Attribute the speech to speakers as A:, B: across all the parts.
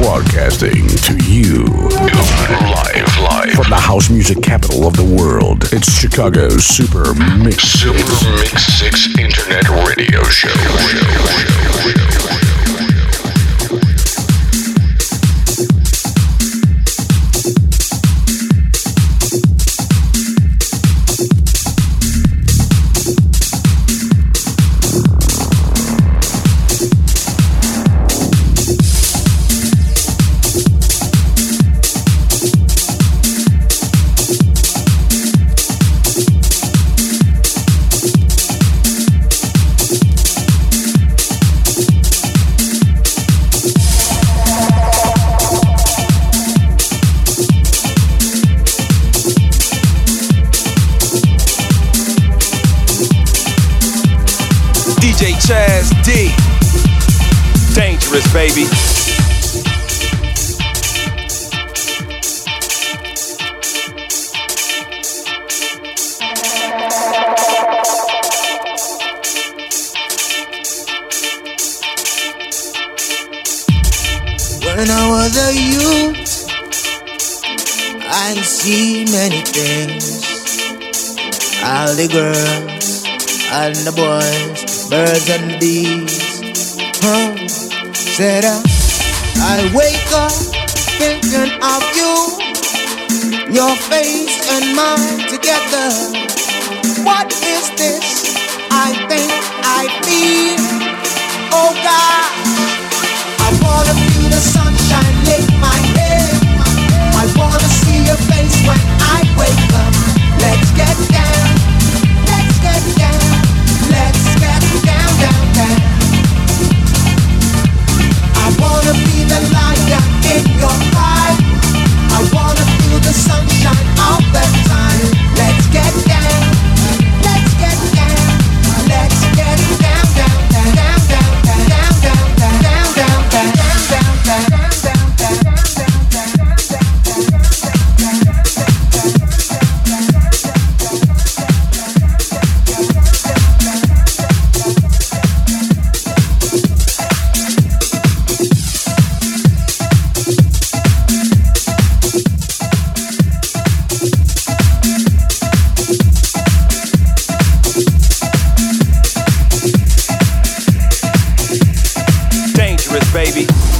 A: Broadcasting to you live, live from the house music capital of the world. It's Chicago's Super Mix
B: Super Mix Six Internet Radio Show. show, show, show.
C: Baby.
D: When I was a youth, I see many things. All the girls and the boys, birds and bees. Huh? Said I, I wake up thinking of you, your face and mine together. What is this? I think I feel. Oh God, baby.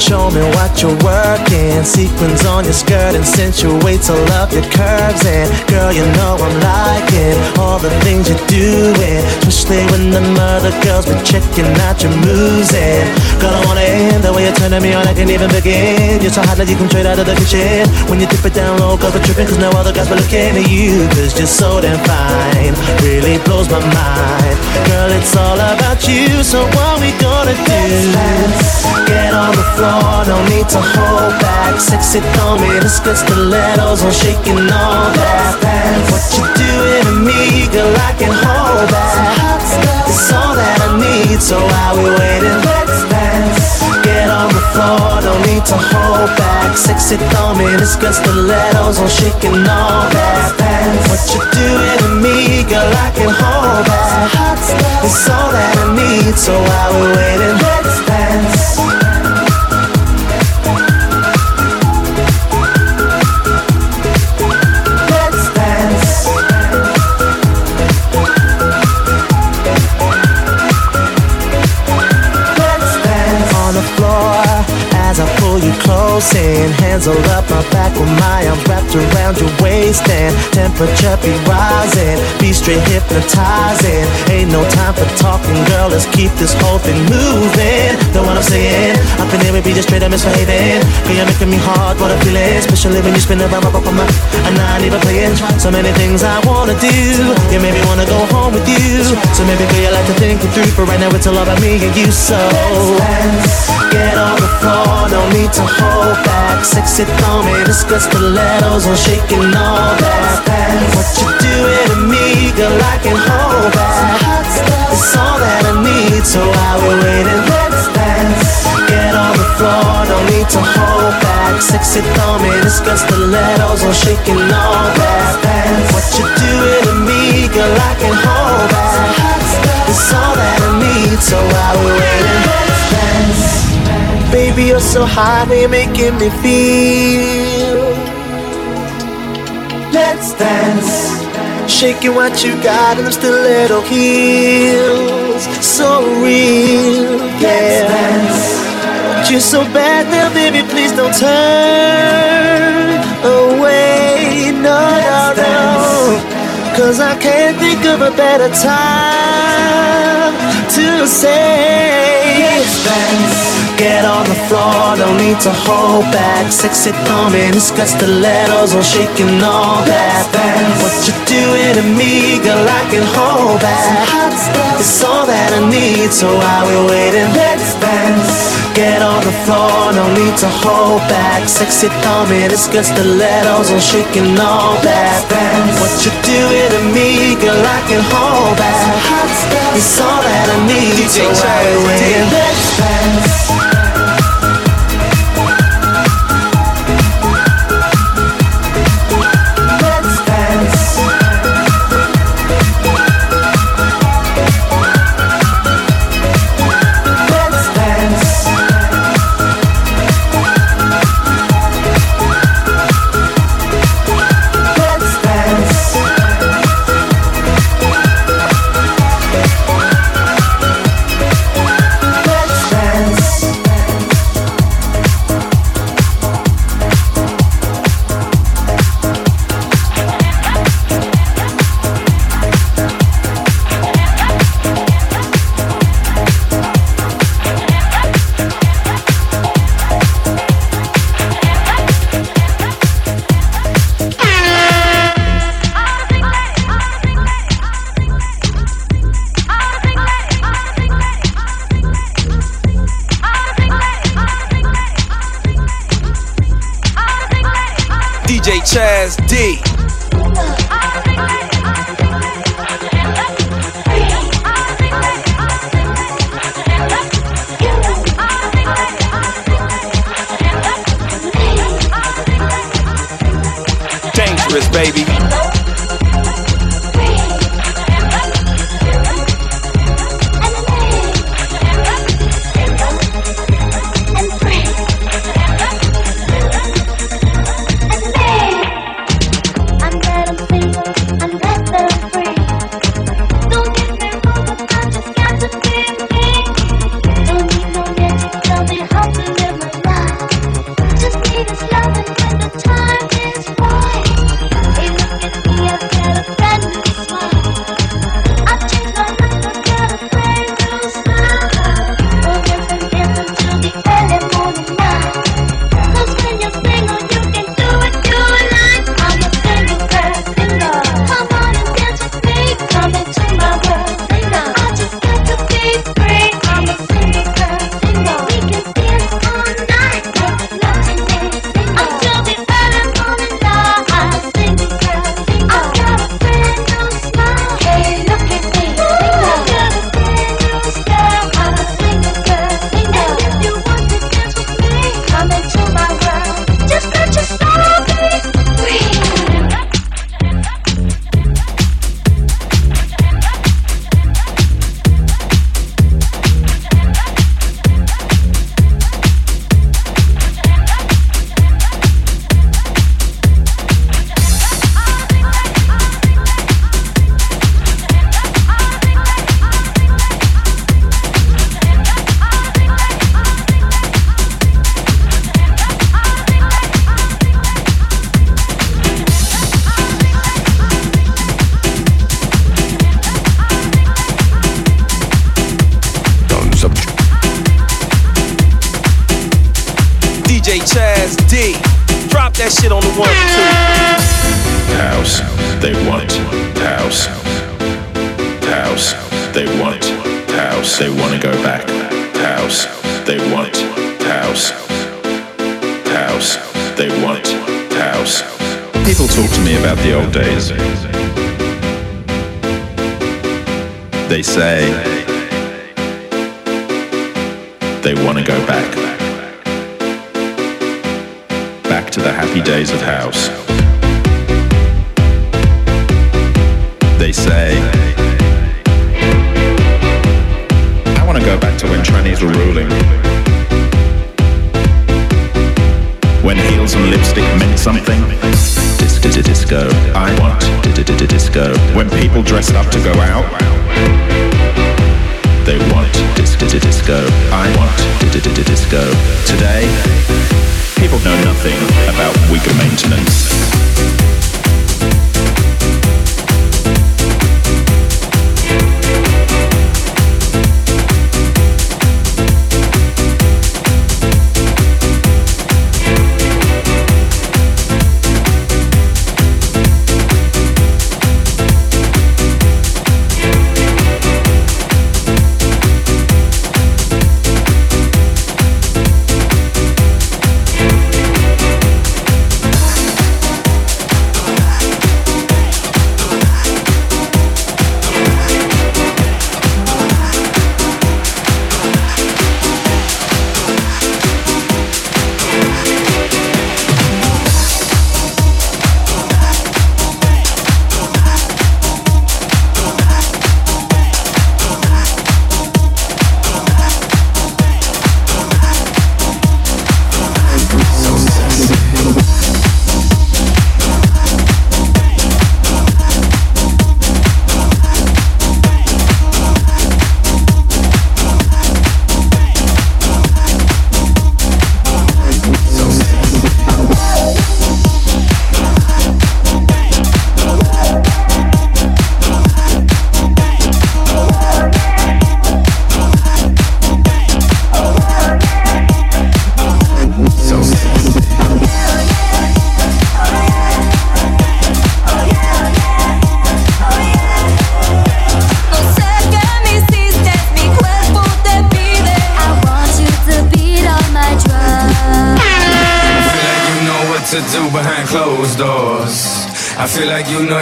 D: Show me what you're working. Sequins on your skirt insinuates to love your curves. And girl, you know I'm liking all the things you're doing. Especially when the mother girls been checking out your moves. And girl, I wanna end the way you're turning me on. I can't even begin. You're
E: so hot that you come straight out of the kitchen. When you dip it down low, girls are tripping. Cause no other guys were looking at you. Cause you're so damn fine. Really blows my mind. Girl, it's all about you. So what we gonna do? Get on the floor no need to hold back. Sexy me, let's get stilettos on shaking all that What you doing to me, girl, I can hold that It's all that I need, so while we waiting, let's dance. Get on the floor, no need to hold back. Sexy thumbing, it's got stilettos on shaking all that What you doing to me, girl, I can hold that It's all that I need, so while we're waiting, let's Hands all up my back with my arms wrapped around your waist And temperature be rising Be straight hypnotizing Ain't no time for talking, girl Let's keep this whole thing moving Know what I'm saying? I Nothing here be just straight up misbehaving. Girl, you're making me hard, what I feel is. Especially when you spin around up on my. And I ain't even playing. So many things I wanna do. You made me wanna go home with you. So maybe girl, you like to think it through. But right now it's all about me and you. So let's dance. get on the floor, no need to hold back. Sexy, me, discuss stilettos on shaking all that. What you doing to me, girl, I can hold back. It's all that I need, so I will wait and let's dance. Get on the floor, don't need to hold back. Sexy, me, discuss stilettos on shaking all that. What you doing to me, girl, I can hold back. It's all that I need, so I will wait and let's dance. Baby, you're so hot, you're making me feel. Let's dance. Shaking what you got in them stiletto heels. So real, yeah. You're so bad now, baby, please don't turn away. No, no, no. Cause I can't think of a better time to say. Let's dance. Get on the floor, don't need to hold back. Sexy thumbing, it's got stilettos on shaking all that. What you doing to me, girl, I can hold back. It's all that I need, so I will wait and let's dance. Get on the floor, no need to hold back. Sexy thumbing, it's got stilettos on shaking all that. What you doing to me, girl, I can hold back. It's all that I need, so I will wait and let's dance.
F: baby. Back to the happy days of house. They say I wanna go back to when trannies were ruling. When heels and lipstick meant something. Disco, I want disco. When people dressed up to go out. They want disco, I want disco. Today, people know nothing about weaker maintenance.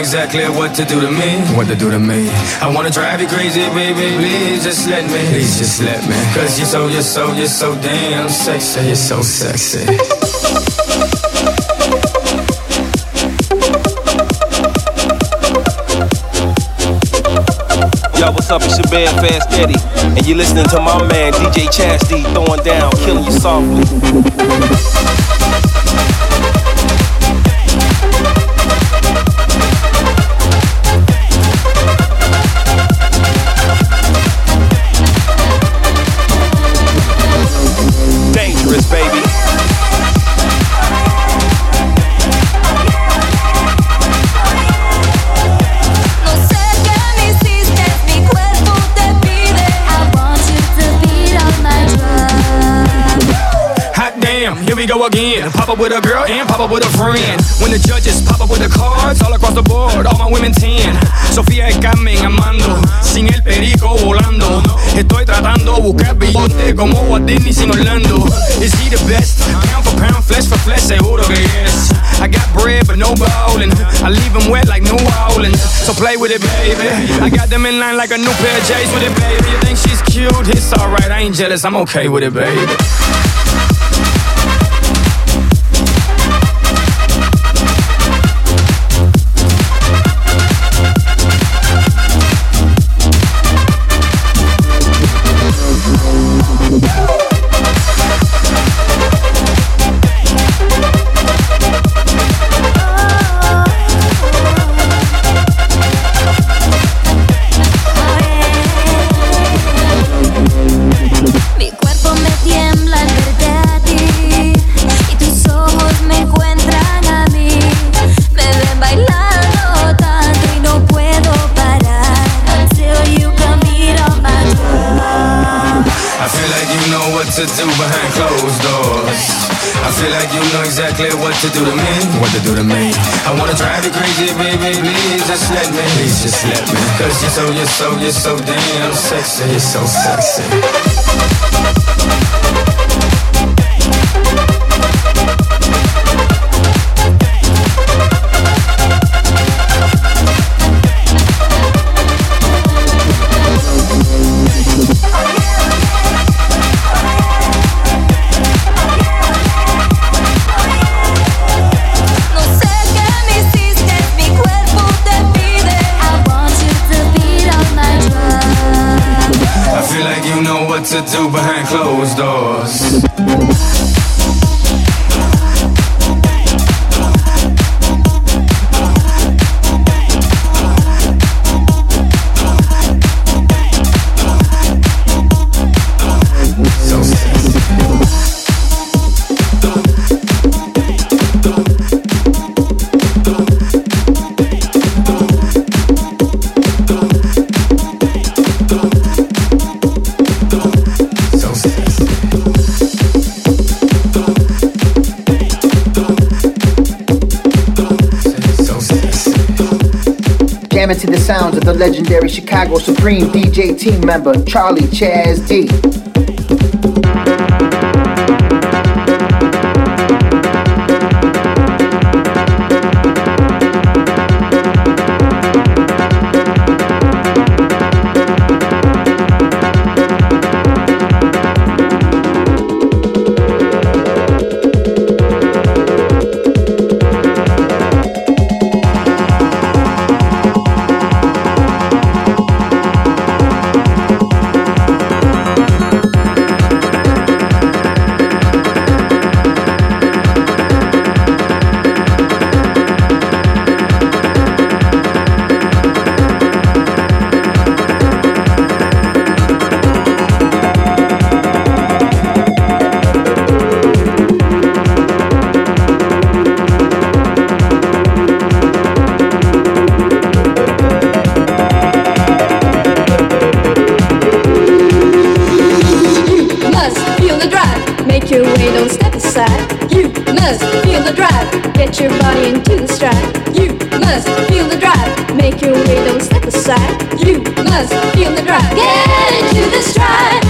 G: Exactly what to do to me. What to do to me. I wanna drive you crazy, baby. Please just let me. Please just let me. Cause you're so, you're so, you're so damn sexy. You're so sexy.
C: Yo, what's up? It's your man Fast Eddie, and you're listening to my man DJ Chaz D throwing down, killing you softly.
G: Again. Pop up with a girl and pop up with a friend. When the judges pop up with the cards all across the board, all my women 10. Sofía y Carmen amando, sin el perico volando. Estoy tratando de buscar billete como Walt Disney sin Orlando. Is he the best? Pound for pound, flesh for flesh, seguro que yes. I got bread but no bowling. I leave them wet like New Orleans. So play with it, baby. I got them in line like a new pair of J's with it, baby. You think she's cute? It's alright, I ain't jealous, I'm okay with it, baby. Closed doors. I feel like you know exactly what to do to me, what to do to me. I wanna drive you crazy, baby, please just let me, please just let me. Cause you're so, you're so, you're so damn sexy, you're so sexy.
H: Legendary Chicago Supreme DJ team member Charlie Chaz D.
I: right. the
H: stride. You must feel the drive. Make your way, don't step aside. You must feel the drive. Get into the
I: side.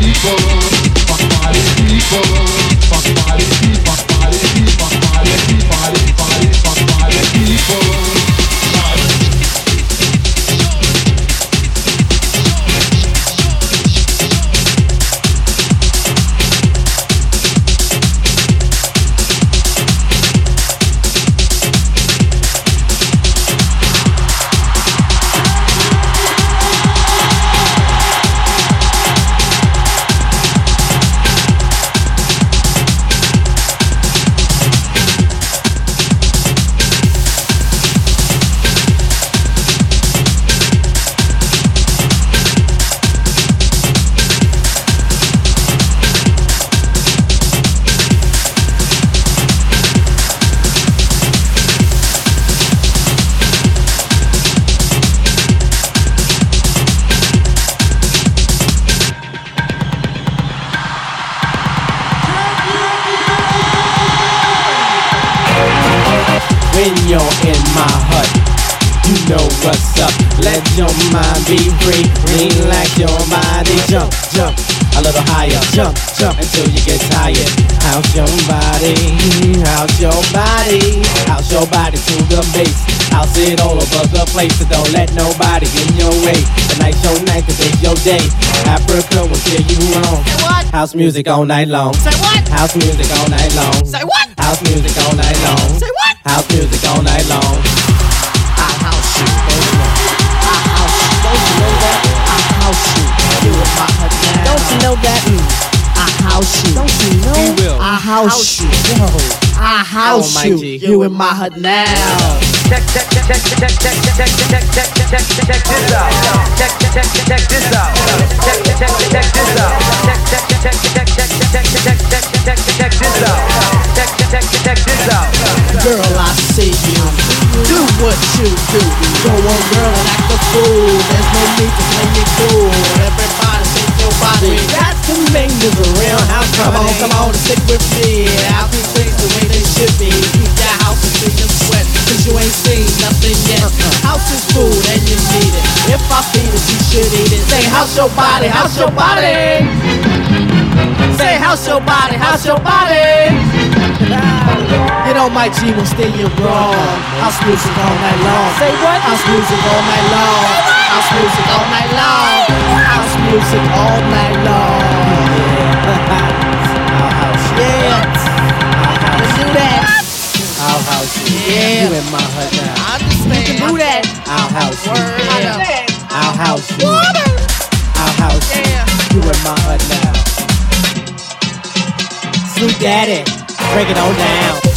J: When what's up. Let your mind be free. like your body. Jump, jump. A little higher. Jump, jump until you get tired. House your body. house your body. house your body to the base. I'll see it all over the place, so don't let nobody in your way. Tonight's your night, today's your day. Africa will cheer you on.
K: Say what?
J: House music all night long.
K: Say what?
J: House music all night long.
K: Say what?
J: House music all night long.
K: Say what?
J: House music all night long.
K: House you. I house. You you. In my hood now.
J: Oh.
L: Check, check, check, check, check, check, check, check, check, check, check, this out. Check, check, check, this out. Check, check, check, this out. Check, check, check, check, check, check, check, check this out. Check, check, check, check this out.
K: Girl, I see you. Do what you do. Go on, girl, and act a fool. There's no need to play it cool. Everybody shake your body.
J: We got to make this a real house
K: Come on, come on, and stick with me. I'll do things the way they should be. Keep that house until you sweat, cause you ain't seen nothing yet. Uh-uh. House is food and you need it. If I feed it, you should eat it. Say, house your body, house your body. Say, house your body, house your body. You know my G will steer you wrong. House music all night long. Say what? House music all night long. House music all night long. House music all night long.
J: Our house.
K: Yeah. Let's do that.
J: Our house.
K: Yeah.
J: You in my hood now.
K: I understand. You can do that.
J: Our house.
K: Yeah.
J: Our house.
K: Water.
J: Our house.
K: Yeah.
J: You in my hood now. Snoop Daddy. Break it all down.